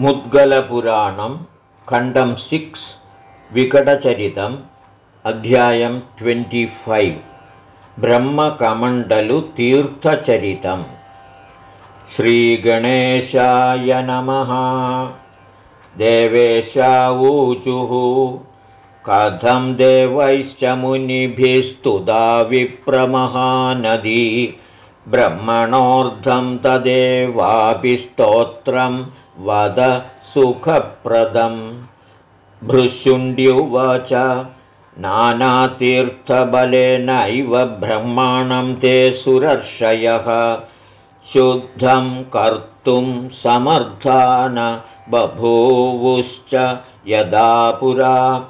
मुद्गलपुराणं खण्डं सिक्स् विकटचरितम् अध्यायं ट्वेण्टिफैव् ब्रह्मकमण्डलुतीर्थचरितम्। श्रीगणेशाय नमः। देवेशावूचुः। कथं देवैश्च मुनिभिस्तुदा विप्रमहानदी ब्रह्मणोऽर्धं तदेवापि स्तोत्रं वद सुखप्रदम्। भृशुण्ड्युवाच नानातीर्थबलेनैव ब्रह्माणं ते सुरर्षयः। शुद्धं कर्तुं समर्थान बभूवुश्च यदा पुरा।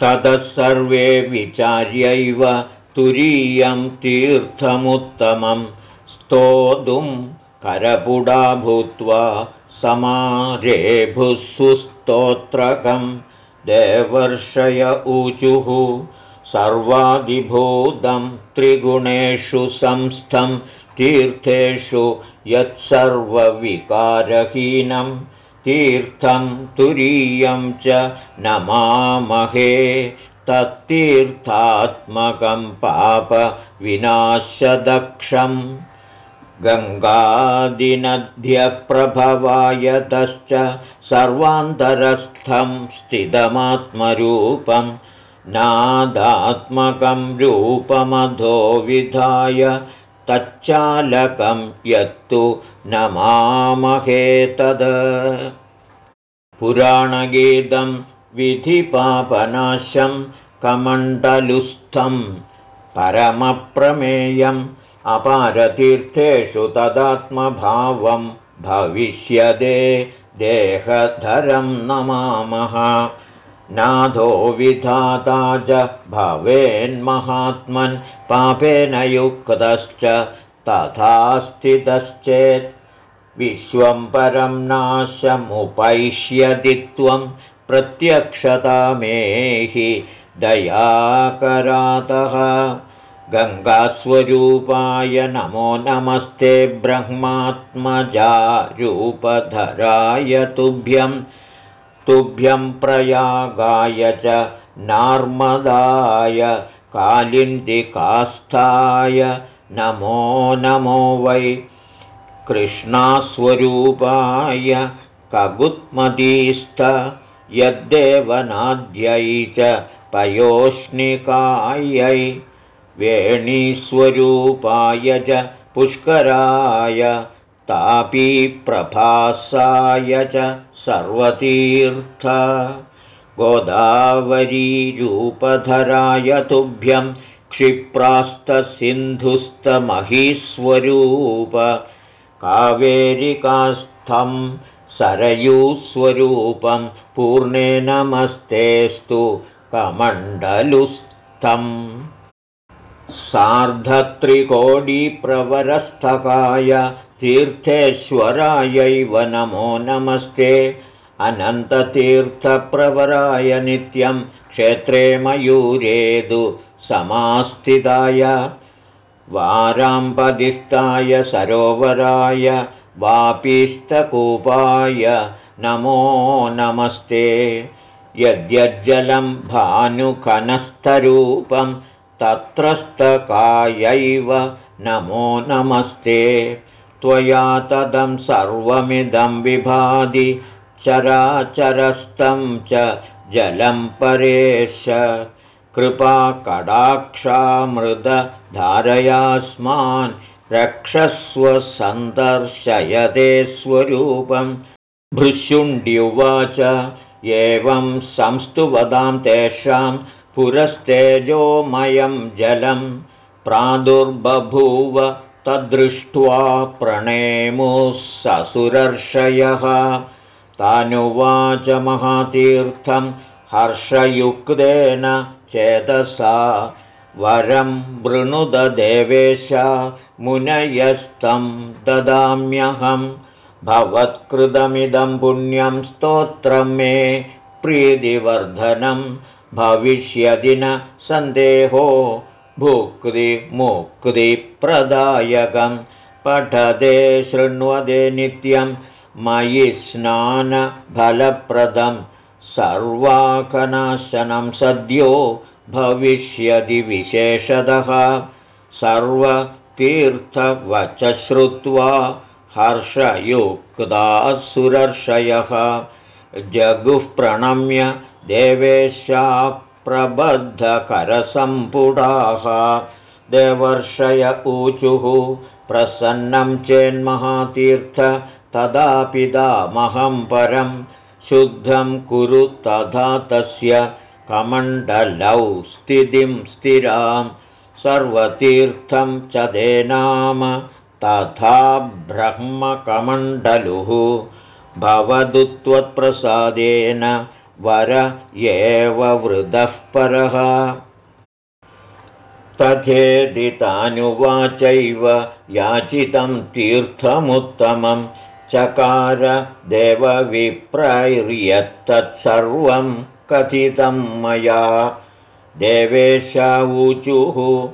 ततः सर्वे विचार्यैव तुरीयं तीर्थमुत्तमं। स्तोतुं करपुडा भूत्वा समारेभुः सुस्तोत्रकं देवर्षय ऊचुः सर्वादिभूतं त्रिगुणेषु संस्थं तीर्थेषु यत्सर्वविकारहीनं तीर्थं तुरीयं च नमामहे तत्तीर्थात्मकं पापविनाशदक्षम् गङ्गादिनद्यप्रभवायतश्च सर्वान्तरस्थं स्थितमात्मरूपं नादात्मकं रूपमधो विधाय तच्चालकं यत्तु नमामहेतद पुराणगीतं विधिपापनाशं कमण्डलुस्थं परमप्रमेयम् अपारतीर्थेषु तदात्मभावं भविष्यदे देहधरं नमामः। नाथो विधाता च भवेन्महात्मन् पापेन युक्तश्च तथा स्थितश्चेत् विश्वं परं नाशमुपैष्यति त्वं प्रत्यक्षतामेहि दयाकरातः गङ्गास्वरूपाय नमो नमस्ते ब्रह्मात्मजारूपधराय तुभ्यं तुभ्यं प्रयागाय च नार्मदाय कालिन्दिकास्थाय नमो नमो वै कृष्णास्वरूपाय कगुत्मदीस्थ यद्देवनाद्यै च पयोष्णिकायै वेणीस्वरूपाय च पुष्कराय तापीप्रभासाय च सर्वतीर्थ। गोदावरीरूपधराय तुभ्यं क्षिप्रास्तसिन्धुस्तमहीस्वरूप कावेरिकास्थं सरयूस्वरूपं पूर्णे नमस्तेस्तु कमण्डलुस्थम् सार्धत्रिकोटिप्रवरस्थकाय तीर्थेश्वरायैव नमो नमस्ते। अनन्ततीर्थप्रवराय नित्यं क्षेत्रे मयूरेदु समास्थिताय। वाराम्पदिष्टाय सरोवराय वापीस्तकूपाय नमो नमस्ते। यद्यज्जलं भानुखनस्थरूपं तत्रस्तकायैव नमो नमस्ते। त्वया तदं सर्वमिदं विभाति चराचरस्तं च जलं परेश। कृपाकडाक्षामृदधारयास्मान् रक्षस्व सन्दर्शयते स्वरूपं। भृशुण्ड्युवाच एवं संस्तुवदां तेषां पुरस्तेजोमयं जलं प्रादुर्बभूव तद्दृष्ट्वा प्रणेमुः ससुरर्षयः। तानुवाच महातीर्थं हर्षयुक्तेन चेतसा। वरं वृणुददेवेश मुनयस्तं ददाम्यहं। भवत्कृतमिदं पुण्यं स्तोत्रं मे प्रीतिवर्धनं भविष्यदि न सन्देहो। भुक्तिमुक्तिप्रदायकं पठदे शृण्वदे नित्यं। मयि स्नानफलप्रदं। सर्वाकनाशनं सद्यो भविष्यति विशेषतः। सर्वतीर्थवच श्रुत्वा हर्षयुक्ताः सुरर्षयः जगुः प्रणम्य देवेशा प्रबद्धकरसम्पुडाः देवर्षय ऊचुः प्रसन्नं चेन्महातीर्थ तदापिदामहं परं शुद्धं कुरु तथा तस्य कमण्डलौ स्थितिं स्थिरां। सर्वतीर्थं च दे नाम तथा ब्रह्मकमण्डलुः। भवदु त्वत्प्रसादेन वर एव वृदः परः। तथेदितानुवाचैव याचितं तीर्थमुत्तमं। चकार देवविप्रैर्यत्तत्सर्वं कथितं मया। देवेशावूचुः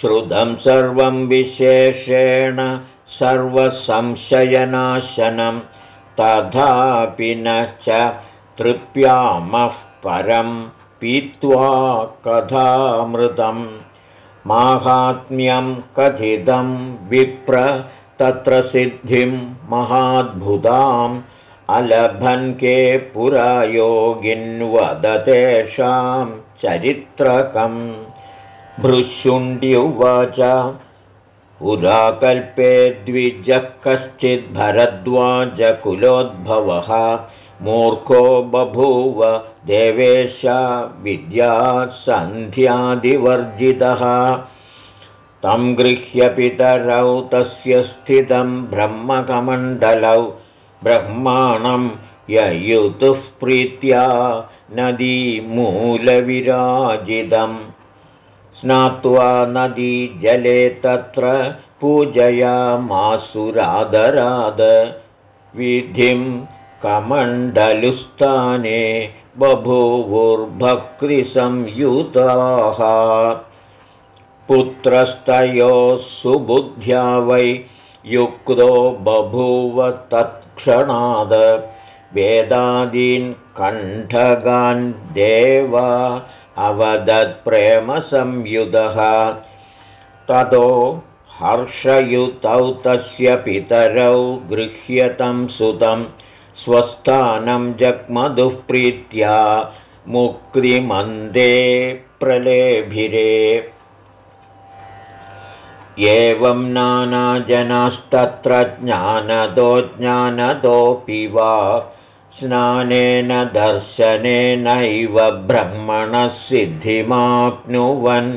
श्रुतं सर्वं विशेषेण सर्वसंशयनाशनं। तथापि न च तृप्यामः परं पीत्वा कथामृतं। माहात्म्यं कथितं विप्र तत्र सिद्धिं महाद्भुताम्। अलभन् के पुरा योगिन्वदतेषां चरित्रकम् भृशुण्ड्युवाच उदाकल्पे द्विजः कश्चिद्भरद्वाजकुलोद्भवः मूर्खो बभूव देवेशा विद्यासन्ध्यादिवर्जितः। तं गृह्य पितरौ तस्य स्थितं ब्रह्मकमण्डलौ ब्रह्माणं ययुतुः प्रीत्या नदीमूलविराजितम्। स्नात्वा नदीजले तत्र पूजयामासुरादराद। विधिं कमण्डलुस्थाने बभूवुर्भक्तिसंयुताः। पुत्रस्तयोः सुबुद्ध्या वै युक्तो बभूव तत्क्षणाद। वेदादीन् कण्ठगान् देवा अवदत्प्रेमसंयुधः ततो हर्षयुतौ तस्य पितरौ गृह्यतं सुतं स्वस्थानं जग्मधुःप्रीत्या मुक्तिमन्दे प्रलेभिरे। एवं नानाजनास्तत्र ज्ञानदो ज्ञानदोऽपि वा स्नानेन दर्शनेनैव ब्रह्मणः सिद्धिमाप्नुवन्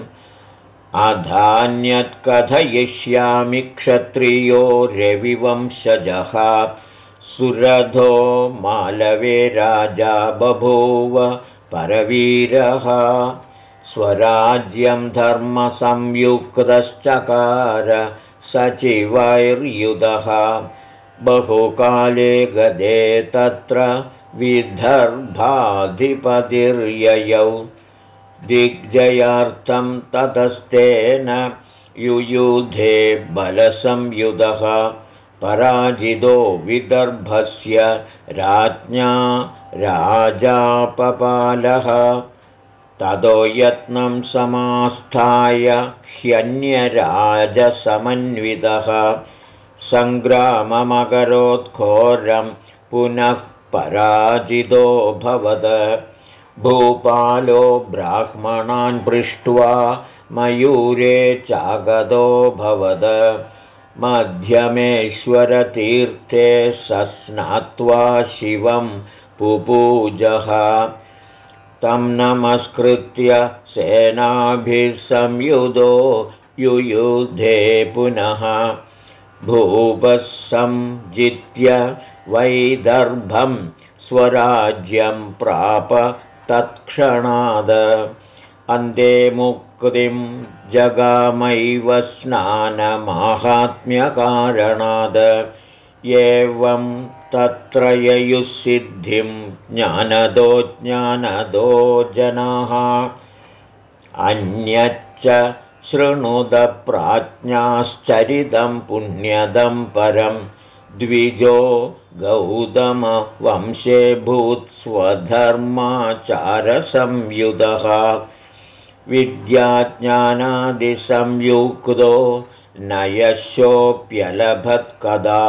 अधान्यत्कथयिष्यामि क्षत्रियो रविवंशजः सुरधो मालवे राजा बभूव परवीरः। स्वराज्यं धर्मसंयुक्तश्चकार सचिवैर्युधः। बहुकाले गदे तत्र विदर्भाधिपतिर्ययौ। दिग्जयार्थं ततस्तेन युयुधे बलसंयुधः पराजितो विदर्भस्य राज्ञा राजापपालः ततो यत्नं समास्थाय ह्यन्यराजसमन्वितः। सङ्ग्राममकरोत्घोरं पुनः पराजितोऽभवद भूपालो ब्राह्मणान् पृष्ट्वा मयूरे चागतोऽभवद मध्यमेश्वरतीर्थे सस्नात्वा शिवं पुपूजः। तं नमस्कृत्य सेनाभिः संयुधो युयुधे पुनः। भूपसंजित्य वैदर्भं स्वराज्यं प्राप तत्क्षणाद अन्ते मुक्तिं जगामैव स्नानमाहात्म्यकारणाद। एवं तत्र ययुःसिद्धिं ज्ञानदो ज्ञानदो जनाः। अन्यच्च शृणुदप्राज्ञाश्चरितं पुण्यदं परं द्विजो गौतमवंशे भूत्स्वधर्माचारसंयुधः विद्याज्ञानादिसंयुक्तो नयशोऽप्यलभत्कदा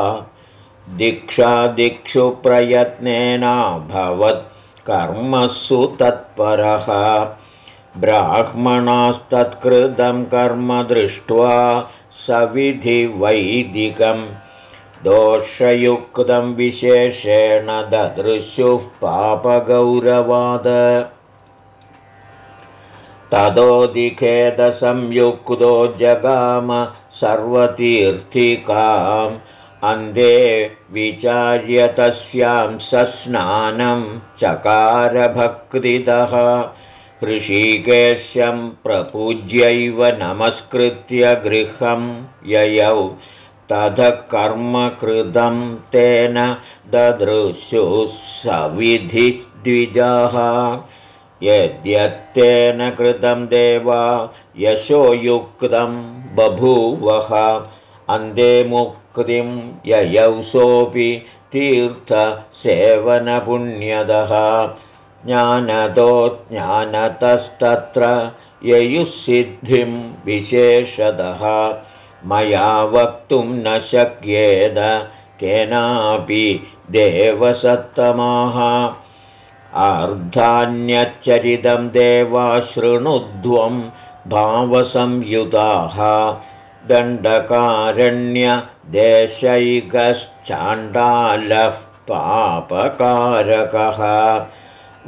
दीक्षादिक्षु प्रयत्नेनाभवत् कर्मसु तत्परः। ब्राह्मणास्तत्कृतं कर्म दृष्ट्वा सविधिवैदिकं दोषयुक्तं विशेषेण ददृशुः पापगौरवाद ततोऽधिखेदसंयुक्तो जगाम सर्वतीर्थिकाम् अन्धे विचार्य तस्यां सस्नानं चकारभक्तितः। ऋषिकेश्यं प्रपूज्यैव नमस्कृत्य गृहं ययौ। ततः कर्मकृतं तेन ददृशुः सविधिद्विजाः यद्यत्तेन कृतं देवा यशोयुक्तं बभूवः। अन्धे मुक्तिं ययौसोऽपि तीर्थसेवनपुण्यदः। ज्ञानदो ज्ञानतस्तत्र ययुःसिद्धिं विशेषतः मया वक्तुं न शक्येद केनापि देवसत्तमाः अर्धान्यच्चरितं देवा शृणुध्वं भावसंयुताः दण्डकारण्यदेशैकश्चाण्डालः पापकारकः।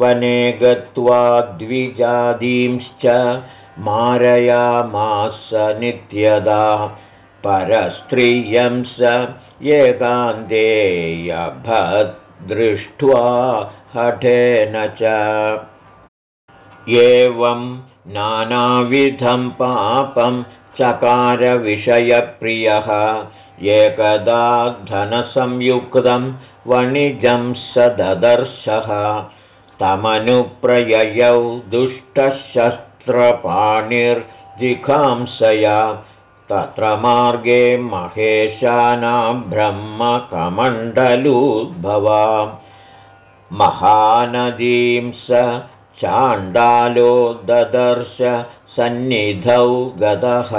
वने गत्वा द्विजादींश्च मारयामास नित्यदा। परस्त्रियं स एकान्तेयभद्दृष्ट्वा हठेन च। एवं नानाविधं पापं चकारविषयप्रियः। एकदा धनसंयुक्तं वणिजं स ददर्शः तमनुप्रययौ दुष्टशस्त्रपाणिर्जिघांसया तत्र मार्गे महेशानां ब्रह्मकमण्डलूद्भवा महानदीं स चाण्डालो ददर्श सन्निधौ गतः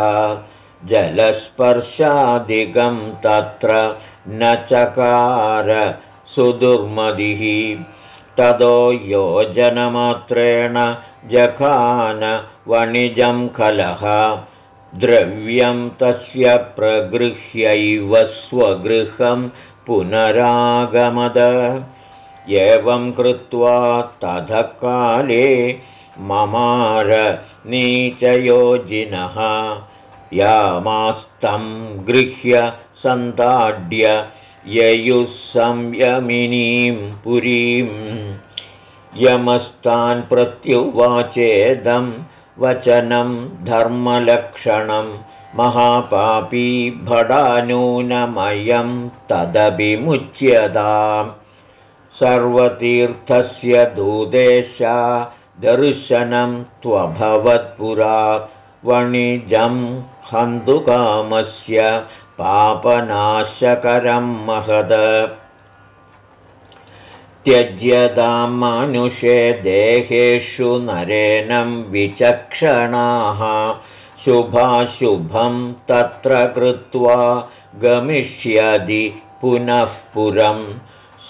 जलस्पर्शादिकं तत्र न चकार सुदुर्मदिः। ततो योजनमात्रेण जखान वणिजं खलः। द्रव्यं तस्य प्रगृह्यैव स्वगृहं पुनरागमद एवं कृत्वा ततः काले ममार नीचयोजिनः। यामास्तं गृह्य सन्ताड्य ययुः संयमिनीं पुरीं। यमस्तान् प्रत्युवाचेदं वचनं धर्मलक्षणं महापापी भडानूनमयं तदभिमुच्यताम् सर्वतीर्थस्य दूदेशा दर्शनं त्वभवत्पुरा। वणिजं हन्तुकामस्य पापनाशकरं महद। त्यज्यतां मानुषे देहेषु नरेनं विचक्षणाः। शुभाशुभं तत्र कृत्वा गमिष्यदि पुनः पुरं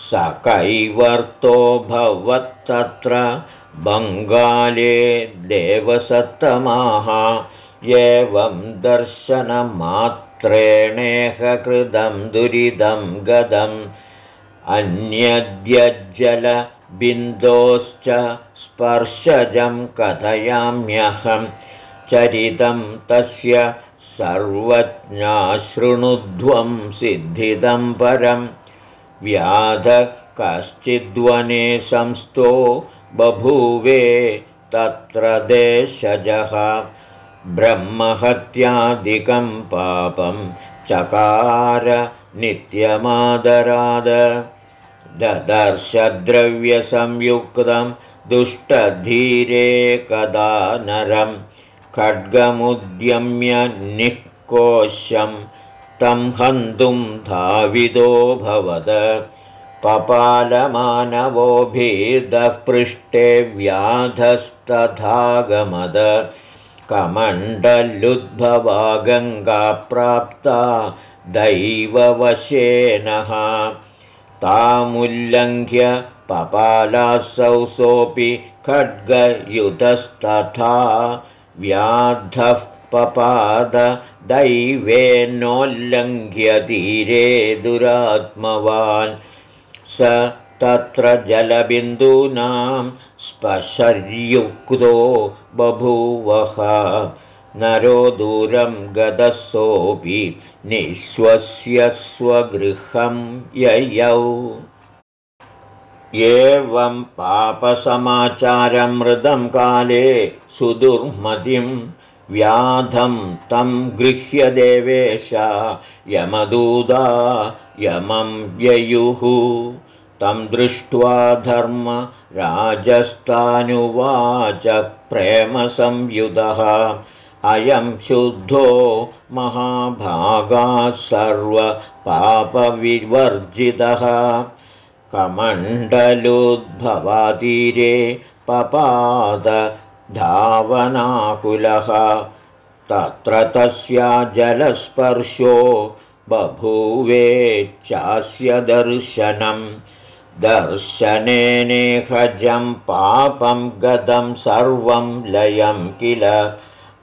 स कैवर्तो भवत्तत्र बङ्गाले देवसत्तमाः। एवं दर्शनमात्र ेणेहकृतं दुरिदं गदम्। अन्यद्यज्जलबिन्दोश्च स्पर्शजं कथयाम्यहं। चरितं तस्य सर्वज्ञाशृणुध्वं सिद्धिदं परं व्याध कश्चिद्वने संस्थो बभूवे तत्र देशजः। ब्रह्महत्यादिकं पापं चकार नित्यमादराद। ददर्शद्रव्यसंयुक्तं दुष्टधीरे कदा नरं। खड्गमुद्यम्य निःकोशं तं हन्तुं धाविदोऽभवद पपालमानवो भेदः पृष्ठे व्याधस्तथागमद। कमण्डलुद्भवा गङ्गा प्राप्ता दैववशेनः। तामुल्लङ्घ्य पपालासौ सोऽपि खड्गयुतस्तथा व्याधः पपाद दैवेनोल्लङ्घ्य धीरे दुरात्मवान्। स तत्र जलबिन्दूनां स्पशर्युक्तो बभूवः। नरो दूरं गदसोऽपि निःश्वस्य स्वगृहं ययौ। एवं पापसमाचारमृदं काले सुदुर्मतिं व्याधं तं गृह्य देवेश यमदूदा यमं ययुः तं दृष्ट्वा धर्म राजस्थानुवाच प्रेमसंयुधः। अयं शुद्धो महाभागा सर्वपापविवर्जितः। कमण्डलोद्भवातीरे पपाद धावनाकुलः। तत्र तस्या जलस्पर्शो बभूवेच्चास्य दर्शनम् दर्शनेनेहजं पापं गतं सर्वं लयं किल?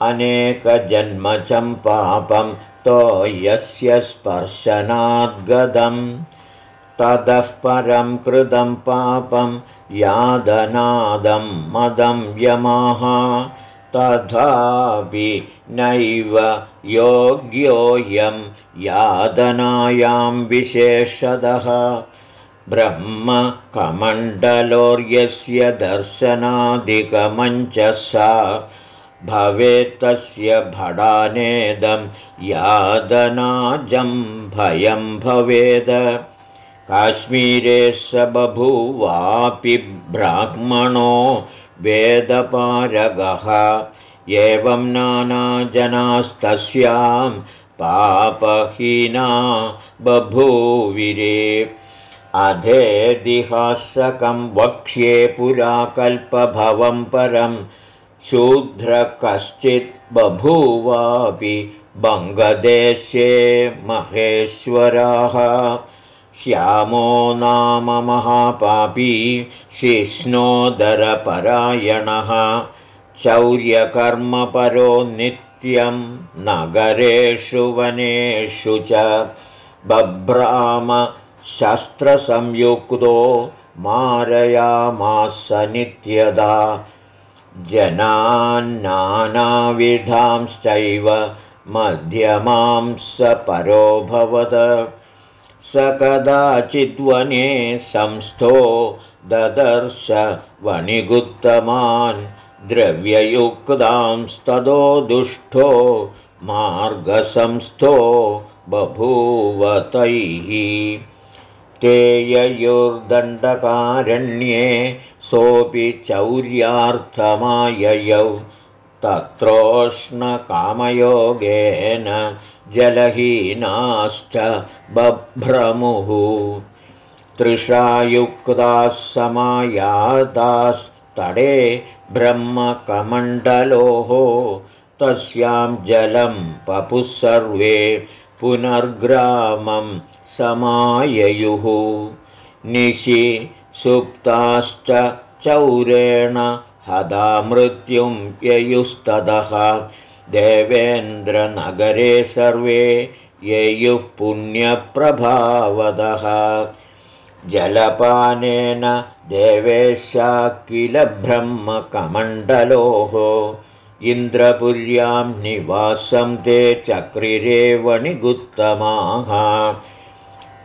अनेकजन्मचं पापं तो यस्य स्पर्शनाद्गतं ततः परं कृतं पापं यादनादं मदं यमाः। तथापि नैव योग्योऽयं यादनायां विशेषदः ब्रह्मकमण्डलोर्यस्य दर्शनादिकमञ्चसा भवेत्तस्य भडानेदं यादनाजं भयं भवेद काश्मीरे स बभूवापि ब्राह्मणो वेदपारगः। एवं नानाजनास्तस्यां पापहीना बभूविरे। अधेदिहासकं वक्ष्ये पुरा कल्पभवं परं शूद्र कश्चित् बभूवापि बङ्गदेशे महेश्वराः श्यामो नाम महापापी शिष्णोदरपरायणः। चौर्यकर्मपरो नित्यं नगरेषु वनेषु च बभ्राम शस्त्रसंयुक्तो मारयामास नित्यदा। जनान्नानाविधांश्चैव मध्यमां स परोऽभवत् स कदाचिद्वने संस्थो ददर्श वणिगुत्तमान् द्रव्ययुक्तांस्तदो दुष्टो मार्गसंस्थो बभूवतैः। तेययोर्दण्डकारण्ये सोऽपि चौर्यार्थमाययौ तत्रोष्णकामयोगेन जलहीनाश्च बभ्रमुः। तृषायुक्ताः समायातास्तडे ब्रह्मकमण्डलोः तस्यां जलं पपुः सर्वे पुनर्ग्रामं समाययुः। निशि सुप्ताश्च चौरेण हदा मृत्युं ययुस्ततः देवेन्द्रनगरे सर्वे ययुः पुण्यप्रभावदः। जलपानेन देवेशा किल ब्रह्मकमण्डलोः इन्द्रपुर्यां निवासं ते चक्रिरेवणिगुत्तमाः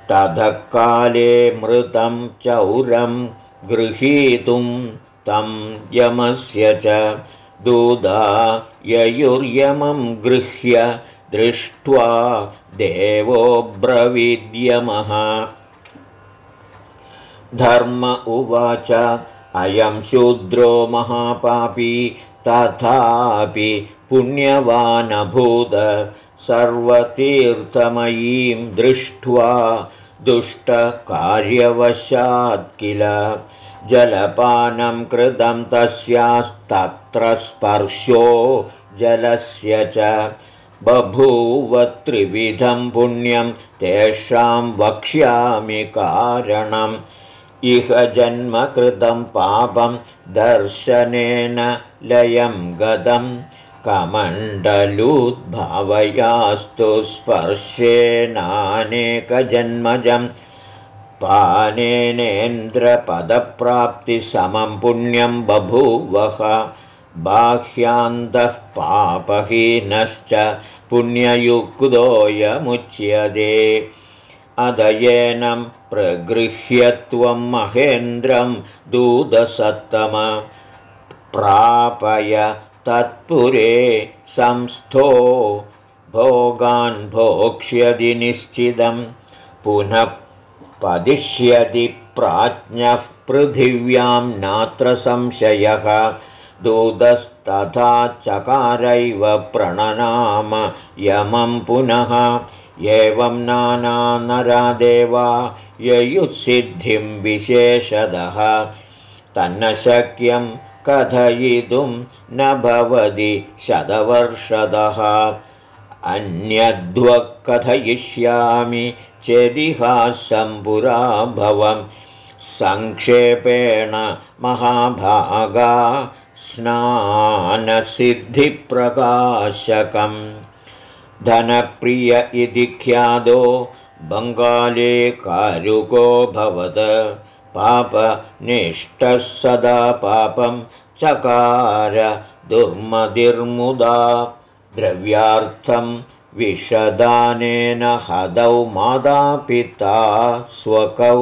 ततः काले मृतं चौरं गृहीतुं तं यमस्य च दूदा ययुर्यमं गृह्य दृष्ट्वा देवोऽब्रवीद्यमः धर्म उवाच अयं शूद्रो महापापी तथापि पुण्यवानभूत सर्वतीर्थमयीं दृष्ट्वा दुष्टकार्यवशात् किल। जलपानं कृतं तस्यास्तत्र स्पर्शो जलस्य च बभूव त्रिविधं पुण्यं तेषां वक्ष्यामि कारणम्। इह जन्मकृतं पापं दर्शनेन लयं गदम्। कमण्डलूद्भावयास्तु स्पर्शेनानेकजन्मजं पानेनेन्द्रपदप्राप्तिसमं पुण्यं बभूवः बाह्यान्तः पापहीनश्च पुण्ययुक्तोऽयमुच्यते अदयेनं प्रगृह्यत्वं महेन्द्रं दूतसत्तम प्रापय तत्पुरे संस्थो भोगान् भोक्ष्यति निश्चितं पुनः पदिष्यति प्राज्ञः पृथिव्यां नात्र संशयः दूतस्तथा चकारैव प्रणनाम यमं पुनः। एवं नानानरादेवा ययुःसिद्धिं विशेषदः। तन्न शक्यं कथयितुं न भवति शतवर्षदः। अन्यद्वः कथयिष्यामि चेदिहासम्पुराभवं सङ्क्षेपेण महाभागा स्नानसिद्धिप्रकाशकम्। धनप्रिय इति ख्यातो बङ्गाले कारुको भवद पापनिष्ठः सदा पापं चकार दुर्मदिर्मुदा द्रव्यार्थं विषदानेन हदौ मातापिता स्वकौ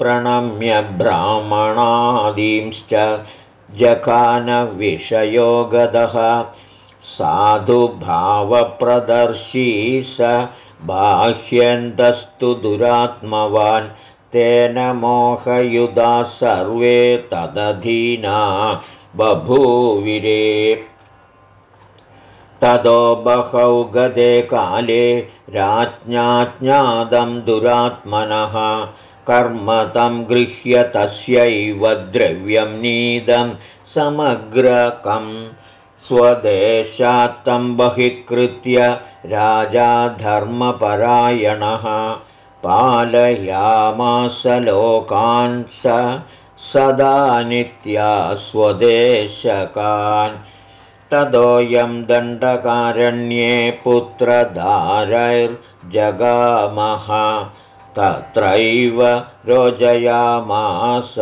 प्रणम्य ब्राह्मणादींश्च जखानविषयोगदः साधुभावप्रदर्शी स बाह्यन्तस्तु दुरात्मवान्। तेन मोहयुधा सर्वे तदधीना बभूविरे। ततो बहौ गते काले राज्ञाज्ञातं दुरात्मनः कर्म तं गृह्य तस्यैव द्रव्यं नीदं समग्रकं स्वदेशात्तं बहिष्कृत्य राजा धर्मपरायणः पालयामास लोकान् स सदा नित्या स्वदेशकान्। तदोऽयं दण्डकारण्ये पुत्रधारैर्जगामः तत्रैव रोजयामास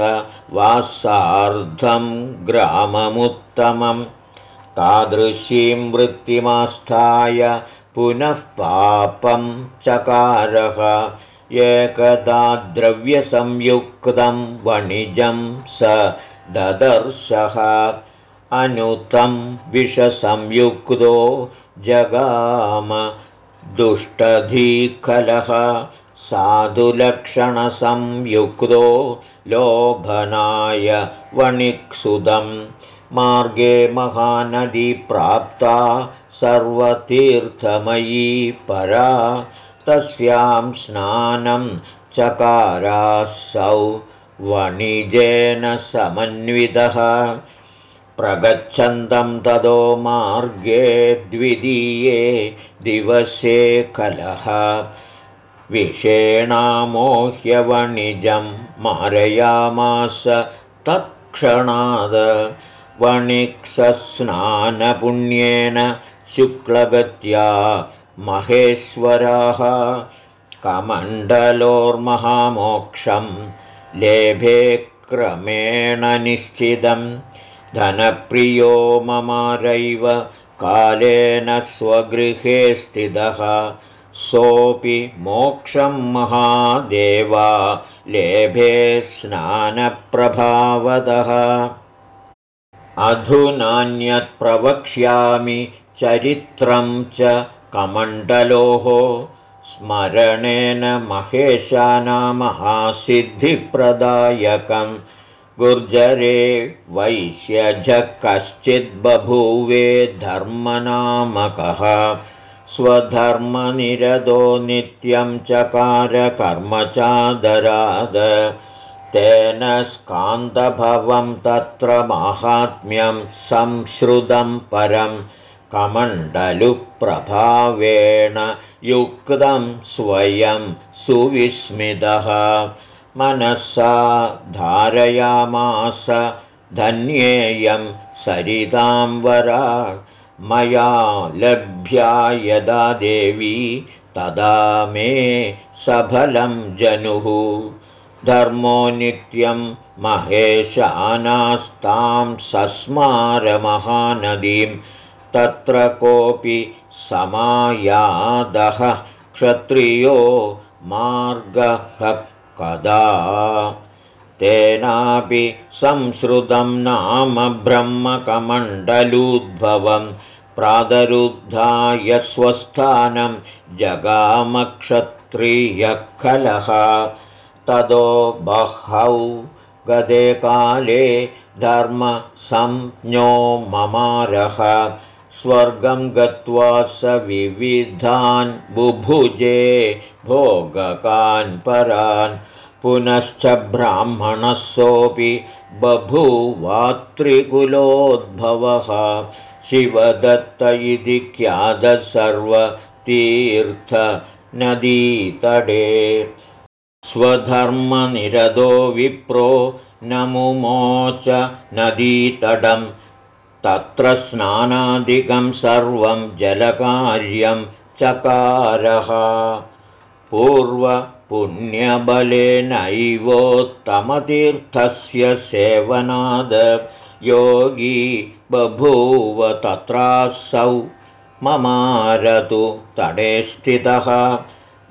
वासार्धं ग्राममुत्तमं तादृशीं वृत्तिमास्थाय पुनः पापं चकारः। एकदा द्रव्यसंयुक्तं वणिजं स ददर्शः। अनुतं विषसंयुक्तो जगाम दुष्टधीकलः साधुलक्षणसंयुक्तो लोभनाय वणिक्सुदं। मार्गे महानदी प्राप्ता सर्वतीर्थमयी परा। तस्यां स्नानं चकारासौ वणिजेन समन्वितः। प्रगच्छन्तं तदो मार्गे द्वितीये दिवसे कलः विषेणामोह्यवणिजं मारयामास तत्क्षणाद् वणिक्सस्नानपुण्येन शुक्लगत्या महेश्वराः कमण्डलोर्महामोक्षं लेभे क्रमेण निश्चितं धनप्रियो ममारैव कालेन स्वगृहे स्थितः सोऽपि मोक्षं महादेवा लेभे स्नानप्रभावदः। अधुनान्यत् प्रवक्ष्यामि चरित्रं च कमण्डलोः। स्मरणेन महेशानामहासिद्धिप्रदायकं गुर्जरे वैश्यज कश्चिद्बभूवे धर्मनामकः स्वधर्मनिरदो नित्यं चकारकर्मचादराद। तेन स्कान्दभवं तत्र माहात्म्यं संश्रुतं परं कमण्डलुप्रभावेण युक्तं स्वयं सुविस्मितः। मनसा धारयामास धन्येयं सरिताम्बरा मया लभ्या यदा देवी तदा मे सफलं जनुः। धर्मो नित्यं महेशानास्तां सस्मारमहानदीं तत्र कोऽपि समायादः क्षत्रियो मार्गः कदा तेनापि संश्रुतं नाम ब्रह्मकमण्डलूद्भवं प्रादरुद्धाय स्वस्थानं जगामक्षत्रियः तदो बहौ गदे काले धर्मसंज्ञो ममारः। स्वर्गं गत्वा स विविधान् बुभुजे भोगकान् परान् पुनश्च ब्राह्मणः सोऽपि बभूवात्रिकुलोद्भवः। शिवदत्त इति ख्यातः सर्वतीर्थनदीतडे। स्वधर्मनिरदो विप्रो नमुमोच नदीतडं। तत्र स्नानादिकं सर्वं जलकार्यं चकारः पूर्वपुण्यबलेनैवोत्तमतीर्थस्य सेवनाद। योगी बभूव तत्रासौ। ममारतु तडे स्थितः।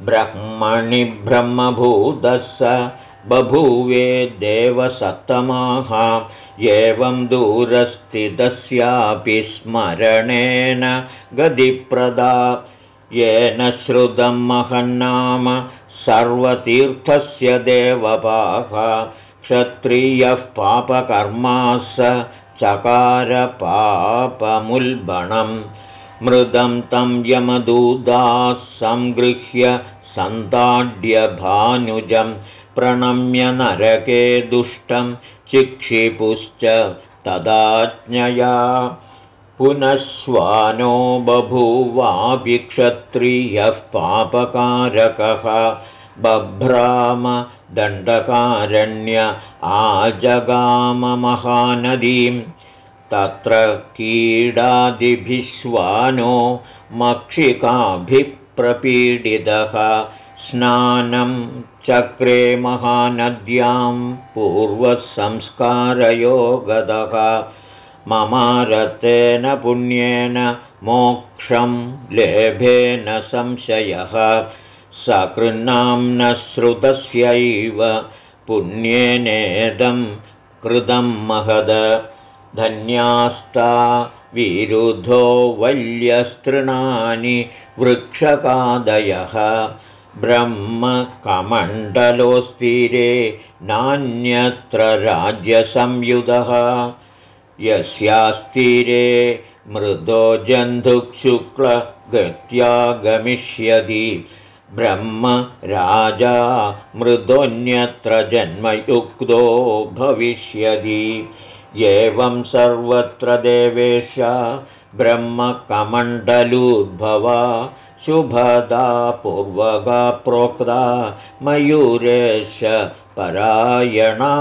ब्रह्मणि ब्रह्मभूतः स बभूवे देवसत्तमाः। एवं दूरस्थितस्यापि स्मरणेन गदिप्रदा येन श्रुतं महन्नाम सर्वतीर्थस्य देवपाः क्षत्रियः पापकर्मा स चकारपापमुल्बणम् मृदं तं यमदूदाः सङ्गृह्य सन्ताड्यभानुजं प्रणम्य नरके दुष्टं चिक्षिपुश्च तदाज्ञया। पुनश्वानो बभूवाभिक्षत्रियः पापकारकः बभ्रामदण्डकारण्य आजगाममहानदीम् तत्र कीडादिभिश्वानो मक्षिकाभिप्रपीडितः स्नानं चक्रे महानद्यां पूर्वसंस्कारयो गतः ममारतेन पुण्येन मोक्षं लेभेन संशयः सकृन्नाम्न श्रुतस्यैव पुण्येनेदं कृतं महद। धन्यास्ता विरुधो वल्यस्तृणानि वृक्षकादयः। ब्रह्मकमण्डलोस्तिरे नान्यत्र राज्यसंयुधः। यस्यास्तिरे मृदो जन्धुक्षुक्लगत्या गमिष्यति ब्रह्म राजा मृदोऽन्यत्र जन्मयुक्तो भविष्यति। एवं सर्वत्र देवेश ब्रह्मकमण्डलूद्भवा शुभदा पूर्वगा प्रोक्ता मयूरेश परायणा।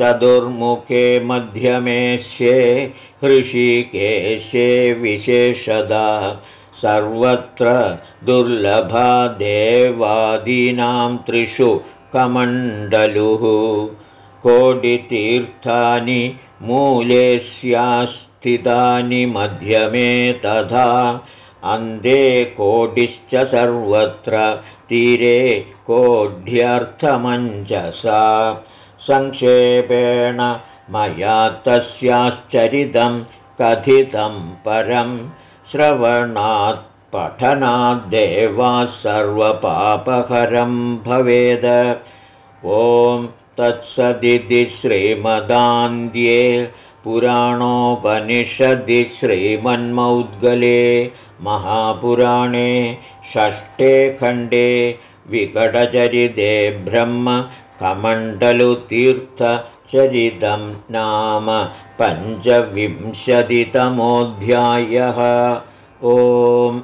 चतुर्मुखे मध्यमेष्ये हृषिकेशे विशेषदा सर्वत्र दुर्लभा देवादीनां त्रिषु कमण्डलुः। कोटितीर्थानि मूले स्यास्थितानि मध्यमे तथा अन्धे कोटिश्च सर्वत्र तीरे कोढ्यर्थमञ्जसा संक्षेपेण मया तस्याश्चरितं कथितं परं श्रवणात् पठनाद्देवाः सर्वपापहरं भवेद। ॐ तत्सदिति श्रीमदान्ध्ये पुराणोपनिषदि श्रीमन्मौद्गले महापुराणे षष्ठे खण्डे विकटचरिते ब्रह्म कमण्डलुतीर्थचरितं नाम पञ्चविंशतितमोऽध्यायः। ओम्